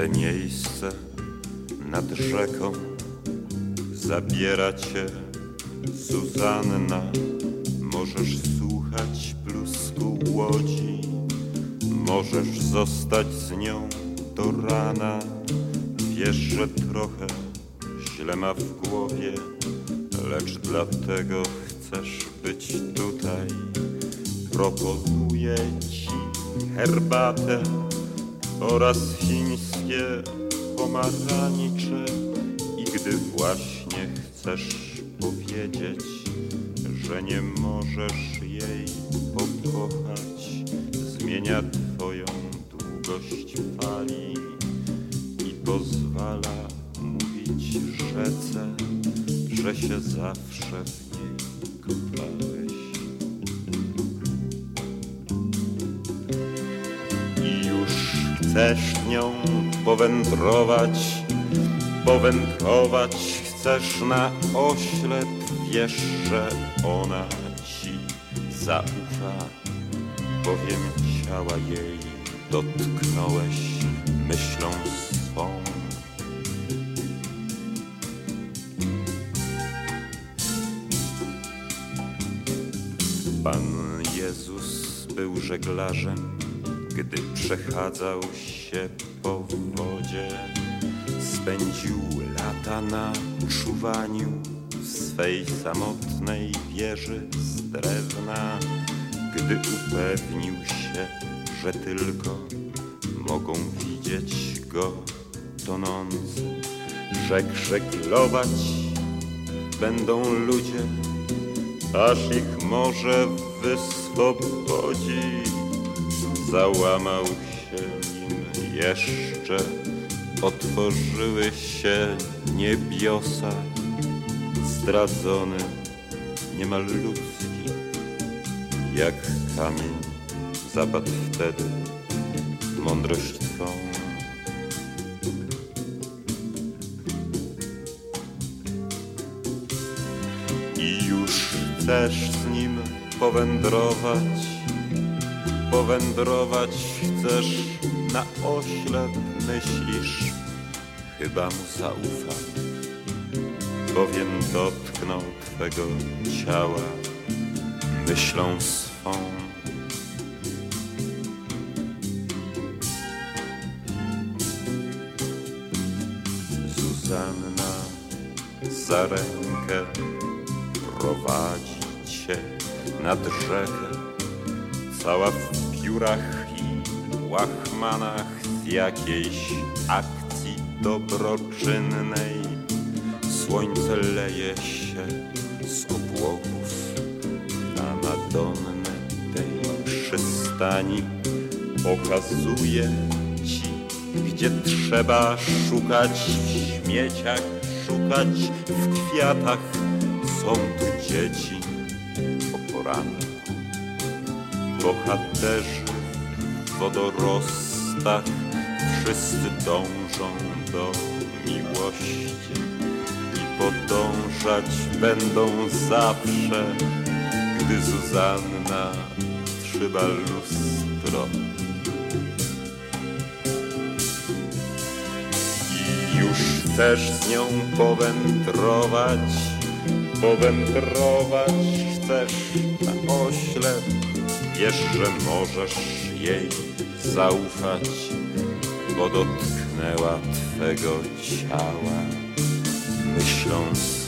te miejsce nad rzeką zabiera cię Zuzanna. Możesz słuchać plusku łodzi, możesz zostać z nią do rana. Wiesz, że trochę źle ma w głowie, lecz dlatego chcesz być tutaj. Proponuję ci herbatę oraz chińskie pomarańcze i gdy właśnie chcesz powiedzieć, że nie możesz jej pokochać, zmienia twoją długość fali i pozwala mówić rzece, że się zawsze w niej kochałeś. Chcesz nią powędrować, powędrować chcesz na oślep, wiesz, że ona ci zaufa, bowiem ciała jej dotknąłeś myślą swą. Pan Jezus był żeglarzem, gdy przechadzał się po wodzie. Spędził lata na czuwaniu w swej samotnej wieży z drewna, gdy upewnił się, że tylko mogą widzieć go tonący. Rzekł żeglować będą ludzie, aż ich może wyswobodzi. Załamał się nim jeszcze, otworzyły się niebiosa, zdradzony, niemal ludzki, jak kamień zapadł wtedy mądrość twą. I już chcesz z nim powędrować, powędrować chcesz na oślep, myślisz, chyba mu zaufam, bowiem dotknął twego ciała myślą swą. Zuzanna za rękę prowadzi cię nad rzekę, cała w piórach i łachmanach z jakiejś akcji dobroczynnej. Słońce leje się z obłoków na Madonnę tej przystani. Pokazuje ci, gdzie trzeba szukać w śmieciach, szukać w kwiatach. Są tu dzieci o poranku, bohaterzy w wodorostach, wszyscy dążą do miłości i podążać będą zawsze, gdy Zuzanna trzyma lustro. I już chcesz z nią powędrować, powędrować wiesz, że możesz jej zaufać, bo dotknęła twego ciała myśląc